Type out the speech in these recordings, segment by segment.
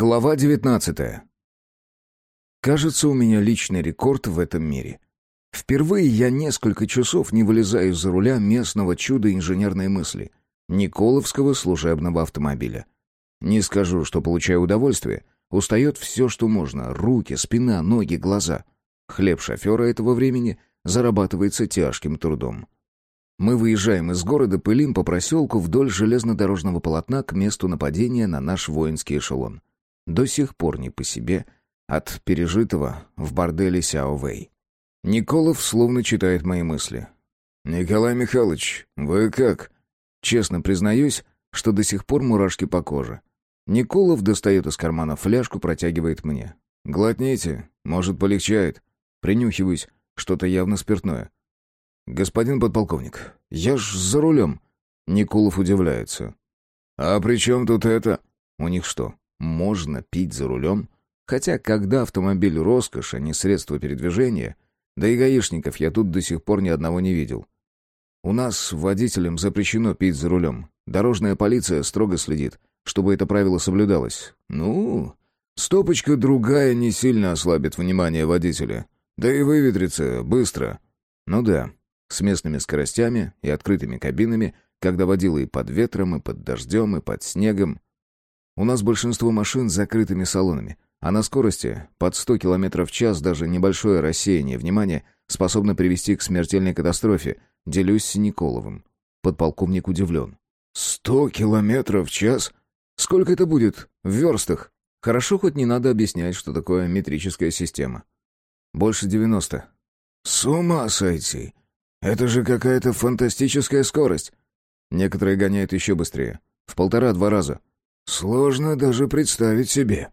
Глава 19. Кажется, у меня личный рекорд в этом мире. Впервые я несколько часов не вылезаю из-за руля местного чуда инженерной мысли — Николовского служебного автомобиля. Не скажу, что получаю удовольствие. Устает все, что можно — руки, спина, ноги, глаза. Хлеб шофера этого времени зарабатывается тяжким трудом. Мы выезжаем из города, пылим по проселку вдоль железнодорожного полотна к месту нападения на наш воинский эшелон до сих пор не по себе от пережитого в борделе Сяо-Вэй. Николов словно читает мои мысли. «Николай Михайлович, вы как?» Честно признаюсь, что до сих пор мурашки по коже. Николов достает из кармана фляжку, протягивает мне. «Глотните, может, полегчает». Принюхиваюсь, что-то явно спиртное. «Господин подполковник, я ж за рулем». Николов удивляется. «А при чем тут это?» «У них что, можно пить за рулем. Хотя, когда автомобиль роскошь, а не средство передвижения, да и гаишников я тут до сих пор ни одного не видел. У нас водителям запрещено пить за рулем. Дорожная полиция строго следит, чтобы это правило соблюдалось. Ну, стопочка другая не сильно ослабит внимание водителя. Да и выветрится быстро. Ну да, с местными скоростями и открытыми кабинами, когда водила и под ветром, и под дождем, и под снегом. У нас большинство машин с закрытыми салонами, а на скорости под 100 км в час даже небольшое рассеяние внимания способно привести к смертельной катастрофе, делюсь с Николовым. Подполковник удивлен. «Сто километров в час? Сколько это будет в верстах?» Хорошо, хоть не надо объяснять, что такое метрическая система. Больше девяносто. «С ума сойти! Это же какая-то фантастическая скорость!» Некоторые гоняют еще быстрее. В полтора-два раза. Сложно даже представить себе.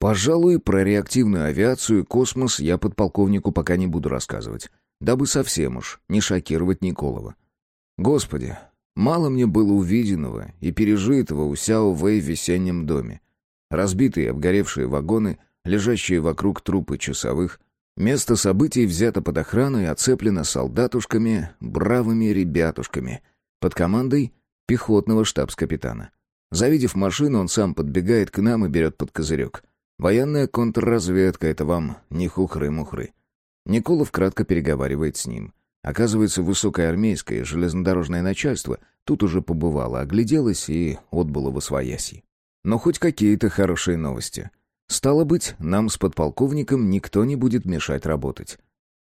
Пожалуй, про реактивную авиацию и космос я подполковнику пока не буду рассказывать, дабы совсем уж не шокировать Николова. Господи, мало мне было увиденного и пережитого у Сяо Вэй в весеннем доме. Разбитые обгоревшие вагоны, лежащие вокруг трупы часовых, место событий взято под охрану и оцеплено солдатушками, бравыми ребятушками, под командой пехотного штабс-капитана. Завидев машину, он сам подбегает к нам и берет под козырек. Военная контрразведка — это вам не хухры-мухры. Николов кратко переговаривает с ним. Оказывается, высокое армейское железнодорожное начальство тут уже побывало, огляделось и отбыло в освояси. Но хоть какие-то хорошие новости. Стало быть, нам с подполковником никто не будет мешать работать.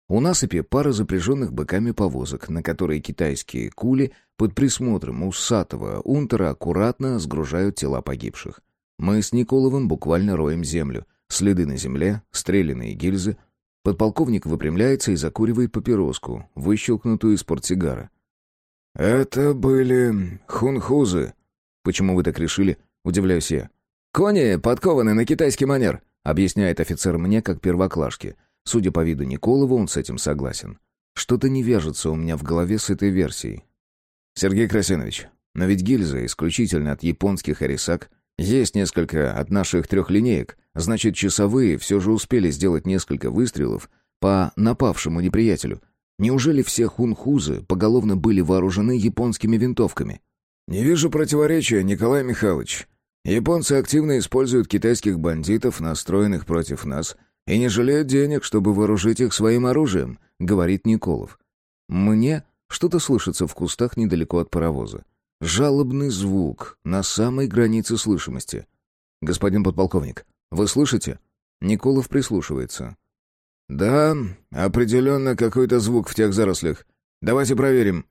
У насыпи пара запряженных быками повозок, на которые китайские кули под присмотром усатого унтера аккуратно сгружают тела погибших. Мы с Николовым буквально роем землю. Следы на земле, стрелянные гильзы. Подполковник выпрямляется и закуривает папироску, выщелкнутую из портсигара. «Это были хунхузы». «Почему вы так решили?» — удивляюсь я. «Кони подкованы на китайский манер», — объясняет офицер мне как первоклашке — Судя по виду Николова, он с этим согласен. Что-то не вяжется у меня в голове с этой версией. Сергей Красинович, но ведь гильза исключительно от японских арисак. Есть несколько от наших трехлинеек. Значит, часовые все же успели сделать несколько выстрелов по напавшему неприятелю. Неужели все хунхузы поголовно были вооружены японскими винтовками? «Не вижу противоречия, Николай Михайлович. Японцы активно используют китайских бандитов, настроенных против нас, и не жалеют денег, чтобы вооружить их своим оружием», — говорит Николов. «Мне что-то слышится в кустах недалеко от паровоза. Жалобный звук на самой границе слышимости. Господин подполковник, вы слышите?» Николов прислушивается. «Да, определенно какой-то звук в тех зарослях. Давайте проверим».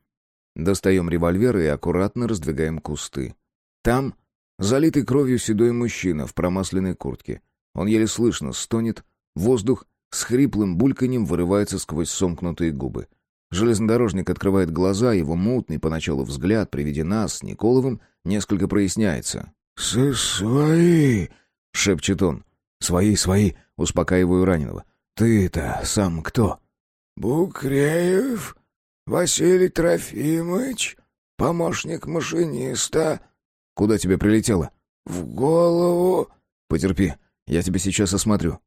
Достаем револьвер и аккуратно раздвигаем кусты. Там залитый кровью седой мужчина в промасленной куртке. Он еле слышно стонет, Воздух с хриплым бульканьем вырывается сквозь сомкнутые губы. Железнодорожник открывает глаза, его мутный поначалу взгляд при виде нас с Николовым несколько проясняется. «Свои!» — шепчет он. «Свои, свои!» — успокаиваю раненого. «Ты-то сам кто?» «Букреев Василий Трофимович, помощник машиниста». «Куда тебе прилетело?» «В голову». «Потерпи, я тебя сейчас осмотрю».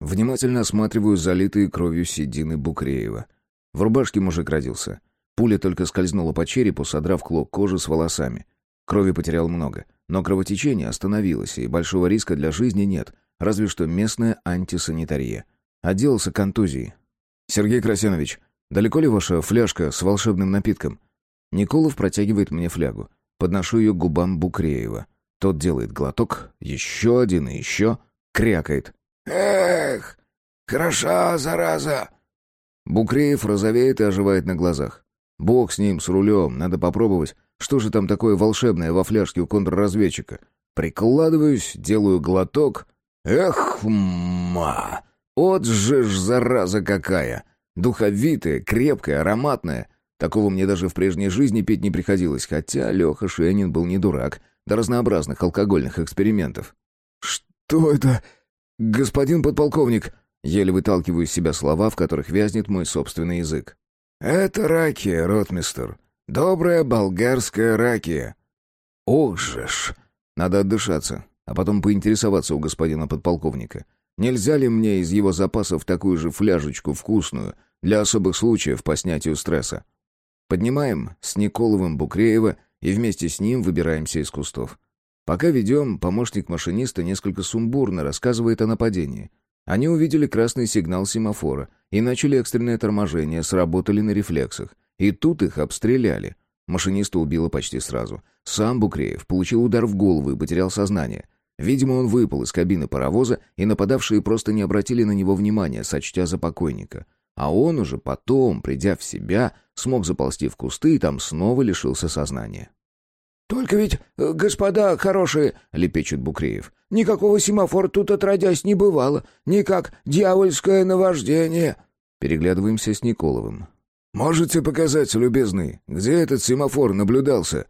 Внимательно осматриваю залитые кровью седины Букреева. В рубашке мужик родился. Пуля только скользнула по черепу, содрав клок кожи с волосами. Крови потерял много, но кровотечение остановилось, и большого риска для жизни нет, разве что местная антисанитария. Отделался контузией. «Сергей Красенович, далеко ли ваша фляжка с волшебным напитком?» Николов протягивает мне флягу. Подношу ее к губам Букреева. Тот делает глоток, еще один и еще, крякает. «Эх, хороша, зараза!» Букреев розовеет и оживает на глазах. Бог с ним, с рулем, надо попробовать. Что же там такое волшебное во фляжке у контрразведчика? Прикладываюсь, делаю глоток. Эх, ма! Вот же ж зараза какая! Духовитая, крепкая, ароматная. Такого мне даже в прежней жизни пить не приходилось, хотя Леха Шенин был не дурак до разнообразных алкогольных экспериментов. «Что это, господин подполковник?» Еле выталкиваю из себя слова, в которых вязнет мой собственный язык. «Это ракия, ротмистер. Добрая болгарская ракия». «Ох же ж!» Надо отдышаться, а потом поинтересоваться у господина подполковника. Нельзя ли мне из его запасов такую же фляжечку вкусную для особых случаев по снятию стресса? Поднимаем с Николовым Букреева и вместе с ним выбираемся из кустов. Пока ведем, помощник машиниста несколько сумбурно рассказывает о нападении. Они увидели красный сигнал семафора и начали экстренное торможение, сработали на рефлексах. И тут их обстреляли. Машиниста убило почти сразу. Сам Букреев получил удар в голову и потерял сознание. Видимо, он выпал из кабины паровоза, и нападавшие просто не обратили на него внимания, сочтя за покойника. А он уже потом, придя в себя, смог заползти в кусты и там снова лишился сознания. «Только ведь, э, господа хорошие», — лепечет Букреев, — «никакого семафора тут отродясь не бывало, никак дьявольское наваждение». Переглядываемся с Николовым. «Можете показать, любезный, где этот семафор наблюдался?»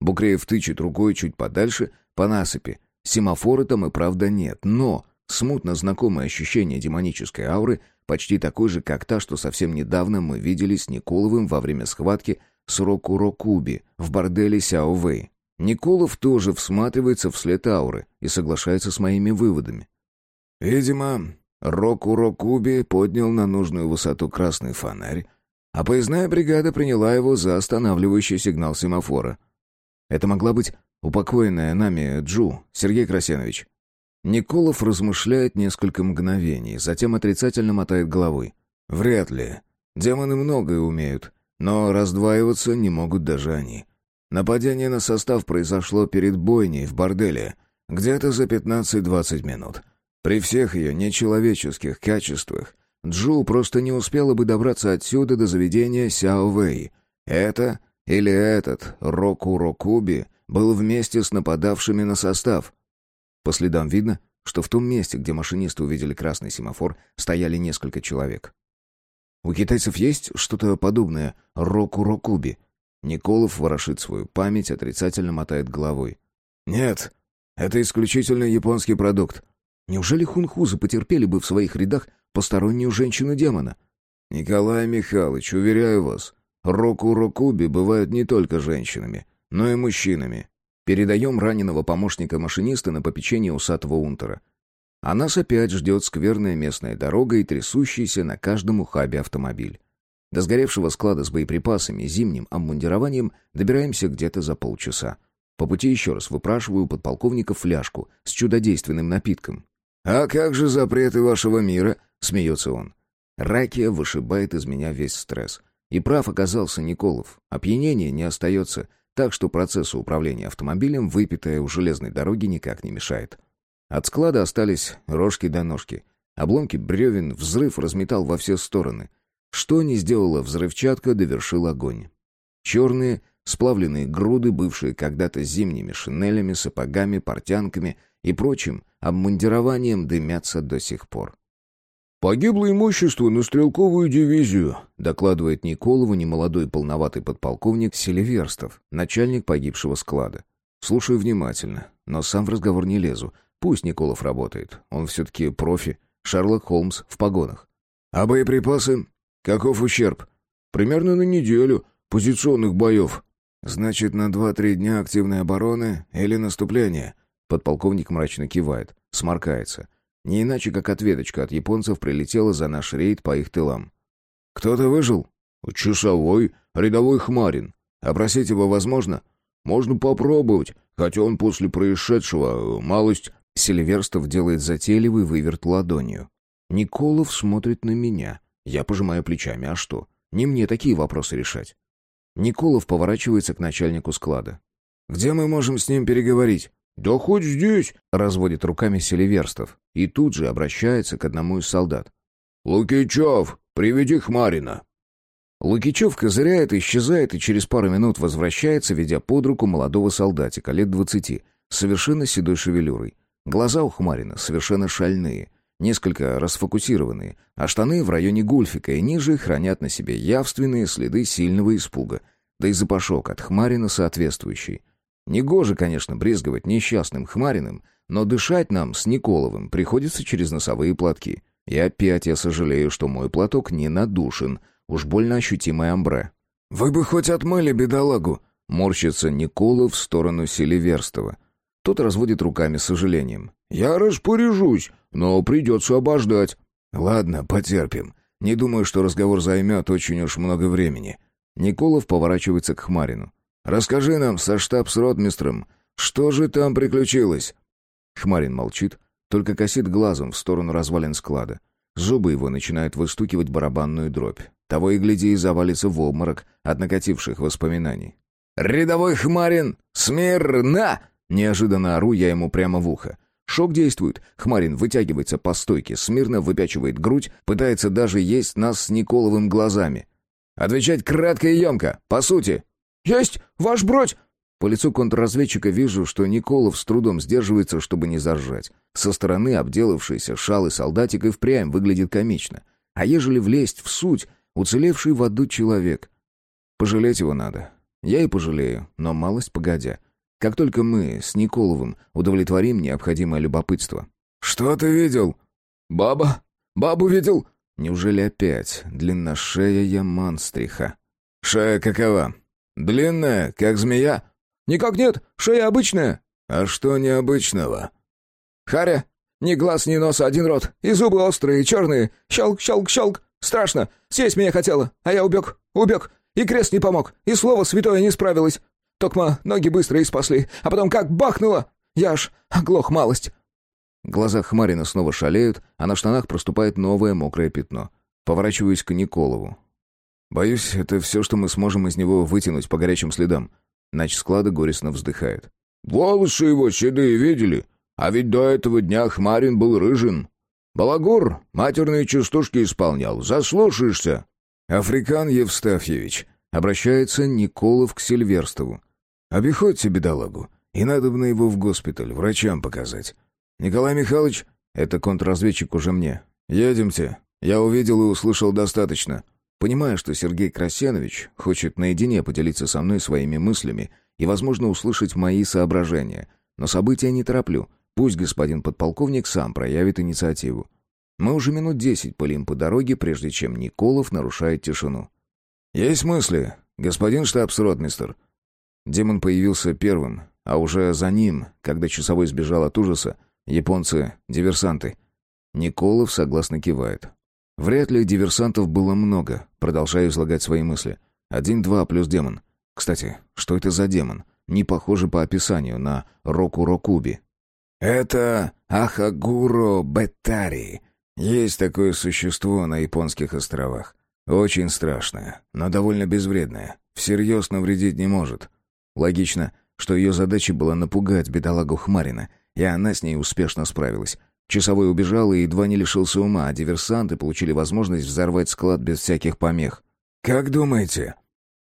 Букреев тычет рукой чуть подальше, по насыпи. Семафора там и правда нет, но смутно знакомое ощущение демонической ауры почти такой же, как та, что совсем недавно мы видели с Николовым во время схватки с Рокурокуби в борделе Сяо Вэй. Николов тоже всматривается вслед ауры и соглашается с моими выводами. «Видимо, Рокурокуби поднял на нужную высоту красный фонарь, а поездная бригада приняла его за останавливающий сигнал семафора. Это могла быть упокоенная нами Джу, Сергей Красенович. Николов размышляет несколько мгновений, затем отрицательно мотает головой. «Вряд ли. Демоны многое умеют, но раздваиваться не могут даже они. Нападение на состав произошло перед бойней в борделе, где-то за 15-20 минут. При всех ее нечеловеческих качествах Джу просто не успела бы добраться отсюда до заведения Сяо Вэй. Это или этот Року Рокуби был вместе с нападавшими на состав. По следам видно, что в том месте, где машинисты увидели красный семафор, стояли несколько человек. У китайцев есть что-то подобное Року-Рокуби? Николов ворошит свою память, отрицательно мотает головой. «Нет, это исключительно японский продукт». Неужели хунхузы потерпели бы в своих рядах постороннюю женщину-демона? «Николай Михайлович, уверяю вас, Року-Рокуби бывают не только женщинами, но и мужчинами. Передаем раненого помощника машиниста на попечение усатого унтера. А нас опять ждет скверная местная дорога и трясущийся на каждом ухабе автомобиль. До сгоревшего склада с боеприпасами и зимним обмундированием добираемся где-то за полчаса. По пути еще раз выпрашиваю подполковника фляжку с чудодейственным напитком. «А как же запреты вашего мира?» — смеется он. Ракия вышибает из меня весь стресс. И прав оказался Николов. Опьянение не остается — так что процессу управления автомобилем выпитое у железной дороги никак не мешает. От склада остались рожки до ножки. Обломки бревен взрыв разметал во все стороны. Что не сделала взрывчатка, довершил огонь. Черные, сплавленные груды, бывшие когда-то зимними шинелями, сапогами, портянками и прочим обмундированием, дымятся до сих пор. «Погибло имущество на стрелковую дивизию», докладывает Николову немолодой полноватый подполковник Селиверстов, начальник погибшего склада. Слушаю внимательно, но сам в разговор не лезу. Пусть Николов работает, он все-таки профи, Шерлок Холмс в погонах. «А боеприпасы? Каков ущерб?» «Примерно на неделю позиционных боев». «Значит, на два-три дня активной обороны или наступления?» Подполковник мрачно кивает, сморкается. Не иначе, как ответочка от японцев прилетела за наш рейд по их тылам. «Кто-то выжил?» «Часовой, рядовой Хмарин. Опросить его возможно?» Можно попробовать, хотя он после происшедшего э, малость...» Селиверстов делает затейливый выверт ладонью. Николов смотрит на меня. Я пожимаю плечами. А что? Не мне такие вопросы решать. Николов поворачивается к начальнику склада. «Где мы можем с ним переговорить?» «Да хоть здесь!» — разводит руками Селиверстов. И тут же обращается к одному из солдат. «Лукичев, приведи Хмарина!» Лукичев козыряет, исчезает и через пару минут возвращается, ведя под руку молодого солдатика, лет двадцати, совершенно седой шевелюрой. Глаза у Хмарина совершенно шальные, несколько расфокусированные, а штаны в районе гульфика и ниже хранят на себе явственные следы сильного испуга, да и запашок от Хмарина соответствующий. Негоже, конечно, брезговать несчастным Хмариным, но дышать нам с Николовым приходится через носовые платки. И опять я сожалею, что мой платок не надушен, уж больно ощутимое амбре. «Вы бы хоть отмыли бедолагу!» — морщится Никола в сторону Селиверстова. Тот разводит руками с сожалением. «Я распоряжусь, но придется обождать». «Ладно, потерпим. Не думаю, что разговор займет очень уж много времени». Николов поворачивается к Хмарину. «Расскажи нам со штаб с ротмистром, что же там приключилось?» Хмарин молчит, только косит глазом в сторону развалин склада. Зубы его начинают выстукивать барабанную дробь. Того и гляди, и завалится в обморок от накативших воспоминаний. «Рядовой Хмарин! Смирно!» Неожиданно ору я ему прямо в ухо. Шок действует. Хмарин вытягивается по стойке, смирно выпячивает грудь, пытается даже есть нас с Николовым глазами. «Отвечать кратко и емко, по сути!» «Есть, ваш бродь!» По лицу контрразведчика вижу, что Николов с трудом сдерживается, чтобы не заржать. Со стороны обделавшийся шалый солдатик и впрямь выглядит комично. А ежели влезть в суть, уцелевший в аду человек. Пожалеть его надо. Я и пожалею, но малость погодя. Как только мы с Николовым удовлетворим необходимое любопытство. «Что ты видел?» «Баба? Бабу видел?» Неужели опять длинношея монстриха? «Шея какова? Длинная, как змея?» «Никак нет, шея обычная». «А что необычного?» «Харя, ни глаз, ни носа, один рот, и зубы острые, черные, щелк, щелк, щелк, страшно, съесть меня хотела, а я убег, убег, и крест не помог, и слово святое не справилось. Токма ноги быстро и спасли, а потом как бахнуло! Я аж оглох малость!» Глаза Хмарина снова шалеют, а на штанах проступает новое мокрое пятно. Поворачиваюсь к Николову. «Боюсь, это все, что мы сможем из него вытянуть по горячим следам». Нач склада горестно вздыхает. «Волосы его седые видели? А ведь до этого дня Хмарин был рыжим. Балагур матерные частушки исполнял. Заслушаешься?» «Африкан Евстафьевич», — обращается Николов к Сильверстову. «Обиходьте бедолагу, и надо бы на его в госпиталь, врачам показать. Николай Михайлович, это контрразведчик уже мне. Едемте. Я увидел и услышал достаточно. Понимая, что Сергей Красенович хочет наедине поделиться со мной своими мыслями и, возможно, услышать мои соображения. Но события не тороплю. Пусть господин подполковник сам проявит инициативу. Мы уже минут десять пылим по дороге, прежде чем Николов нарушает тишину. «Есть мысли, господин штабс-ротмистер?» Демон появился первым, а уже за ним, когда часовой сбежал от ужаса, японцы — диверсанты. Николов согласно кивает. Вряд ли диверсантов было много, продолжаю излагать свои мысли. Один-два плюс демон. Кстати, что это за демон? Не похоже по описанию на Року-Рокуби. Это Ахагуро Беттари. Есть такое существо на японских островах. Очень страшное, но довольно безвредное. Всерьез навредить не может. Логично, что ее задача была напугать бедолагу Хмарина, и она с ней успешно справилась. Часовой убежал и едва не лишился ума, а диверсанты получили возможность взорвать склад без всяких помех. «Как думаете,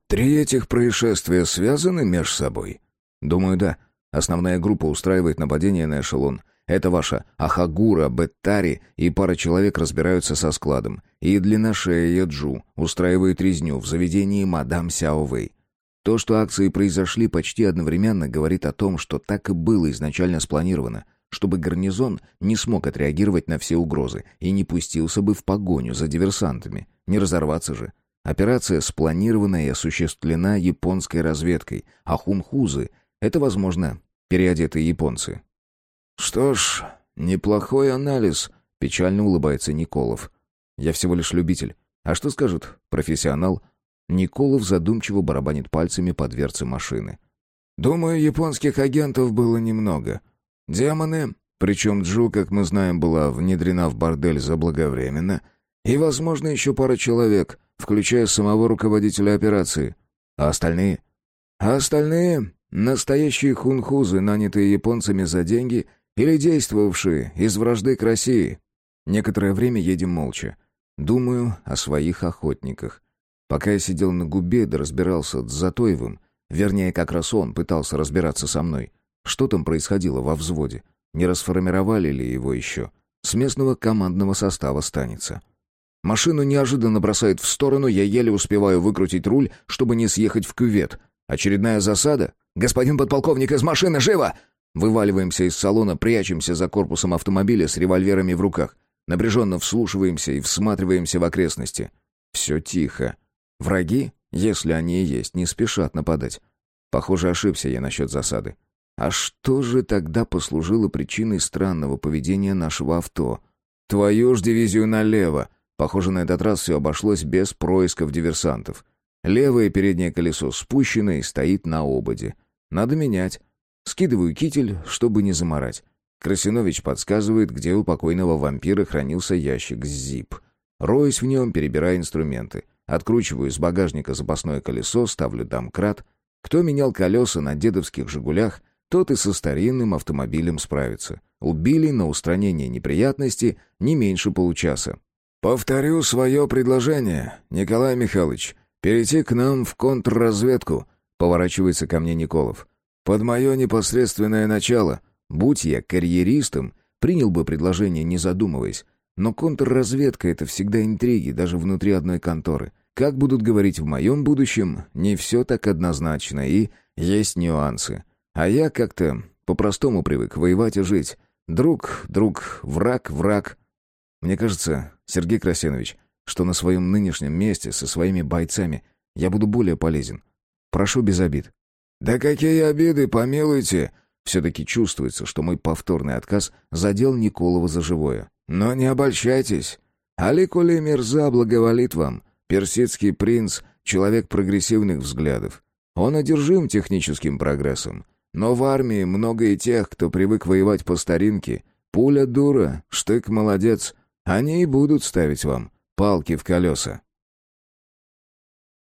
три этих происшествия связаны между собой?» «Думаю, да. Основная группа устраивает нападение на эшелон. Это ваша Ахагура, Беттари и пара человек разбираются со складом. И длинношея Джу устраивает резню в заведении мадам Сяовэй. То, что акции произошли почти одновременно, говорит о том, что так и было изначально спланировано — чтобы гарнизон не смог отреагировать на все угрозы и не пустился бы в погоню за диверсантами. Не разорваться же. Операция спланирована и осуществлена японской разведкой, а хунхузы — это, возможно, переодетые японцы. «Что ж, неплохой анализ», — печально улыбается Николов. «Я всего лишь любитель. А что скажет профессионал?» Николов задумчиво барабанит пальцами по дверце машины. Думаю, японских агентов было немного. Демоны, причем Джу, как мы знаем, была внедрена в бордель заблаговременно, и, возможно, еще пара человек, включая самого руководителя операции. А остальные? А остальные — настоящие хунхузы, нанятые японцами за деньги или действовавшие из вражды к России. Некоторое время едем молча. Думаю о своих охотниках. Пока я сидел на губе да разбирался с Затоевым, вернее, как раз он пытался разбираться со мной, что там происходило во взводе, не расформировали ли его еще, с местного командного состава станется. Машину неожиданно бросает в сторону, я еле успеваю выкрутить руль, чтобы не съехать в кювет. Очередная засада? «Господин подполковник, из машины, живо!» Вываливаемся из салона, прячемся за корпусом автомобиля с револьверами в руках. Напряженно вслушиваемся и всматриваемся в окрестности. Все тихо. Враги, если они и есть, не спешат нападать. Похоже, ошибся я насчет засады. А что же тогда послужило причиной странного поведения нашего авто? Твою ж дивизию налево. Похоже, на этот раз все обошлось без происков диверсантов. Левое переднее колесо спущено и стоит на ободе. Надо менять. Скидываю китель, чтобы не заморать. Красинович подсказывает, где у покойного вампира хранился ящик с зип. Роюсь в нем, перебирая инструменты. Откручиваю из багажника запасное колесо, ставлю домкрат. Кто менял колеса на дедовских «Жигулях», тот и со старинным автомобилем справится. Убили на устранение неприятности не меньше получаса. «Повторю свое предложение, Николай Михайлович. Перейти к нам в контрразведку», — поворачивается ко мне Николов. «Под мое непосредственное начало. Будь я карьеристом, принял бы предложение, не задумываясь. Но контрразведка — это всегда интриги, даже внутри одной конторы. Как будут говорить в моем будущем, не все так однозначно, и есть нюансы. А я как-то по-простому привык воевать и жить. Друг, друг, враг, враг. Мне кажется, Сергей Красенович, что на своем нынешнем месте со своими бойцами я буду более полезен. Прошу без обид. «Да какие обиды, помилуйте!» Все-таки чувствуется, что мой повторный отказ задел Николова за живое. «Но не обольщайтесь. Аликуле Мирза благоволит вам. Персидский принц — человек прогрессивных взглядов. Он одержим техническим прогрессом. Но в армии много и тех, кто привык воевать по старинке. Пуля дура, штык молодец. Они и будут ставить вам палки в колеса».